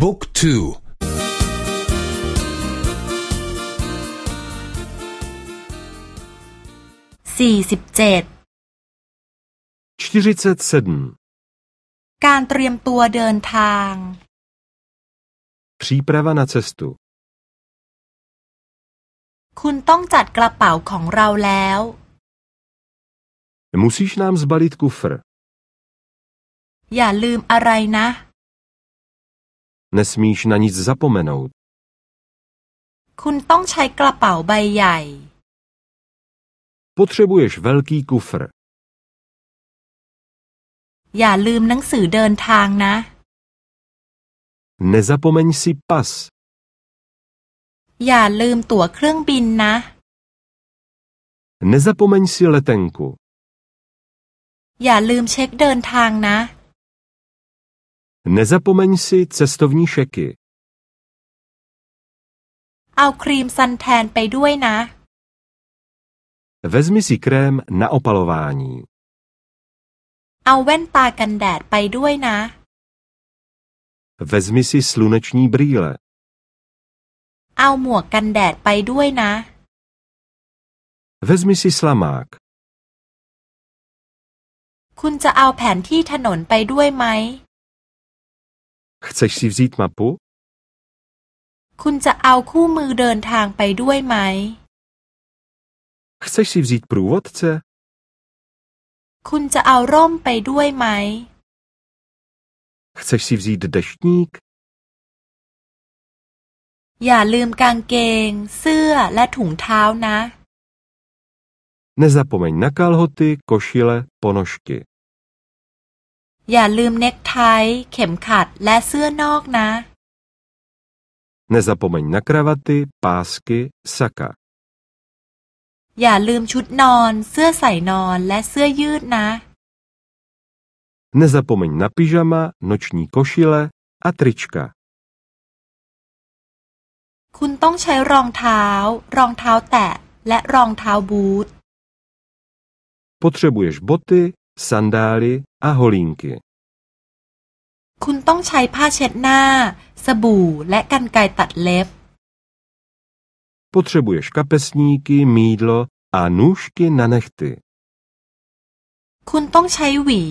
บุ๊กทูสี่สิบเจ็ดการเตรียมตัวเดินทาง Příprava na cestu คุณต้องจัดกระเป๋าของเราแล้ว Musíš nám zbalit kufr. อย่าลืมอะไรนะ Nesmíš na nic zapomenout. คุณต้องใช้กระเป๋าใบใหญ่ Potřebuješ velký kufr. อย่าลืมหนังสือเดินทางนะ Nezapomeň si pas. อย่าลืมตั๋วเครื่องบินนะ Nezapomeň si letenku. อย่าลืมเช็คเดินทางนะ Nezapomeň si cestovní šeky. เอาครีมซันแทนไปด้วยนะ Vezmi si krém na opalování. เอาแว่นตากันแดดไปด้วยนะ Vezmi si sluneční brýle. เอาหมวกกันแดดไปด้วยนะ Vezmi si slamák. คุณจะเอาแผนที่ถนนไปด้วยไหม Chceš si vzít mapu? คุณจะเอาคู่มือเดินทางไปด้วยไหม Chceš si vzít průvodce? คุณจะเอาร่มไปด้วยไหม Chceš si vzít deštník? อย่าลืมกางเกง เสื้อและถุงเท้านะ Nezapomeň na kalhoty, košile, ponožky. อย่าลืมเน็กไท เข็มขัด และเสื้อนอกนะ Nezapomeň na kravaty, pásky, saka. อย่าลืมชุดนอน เสื้อใส่นอน และเสื้อยืดนะ Nezapomeň na pyžama, noční košile a trička. คุณต้องใช้รองเท้า รองเท้าแตะ และรองเท้าบูท Potřebuješ boty, sandály a holínky. คุณต้องใช้ผ้าเช็ดหน้า สบู่และกรรไกรตัดเล็บ Potřebuješ kapesníky, mídlo a nůžky na nechty. คุณต้องใช้หวี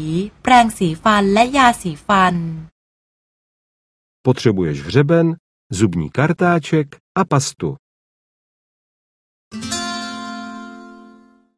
แปรงสีฟันและยาสีฟัน Potřebuješ hřeben, zubní kartáček a pastu.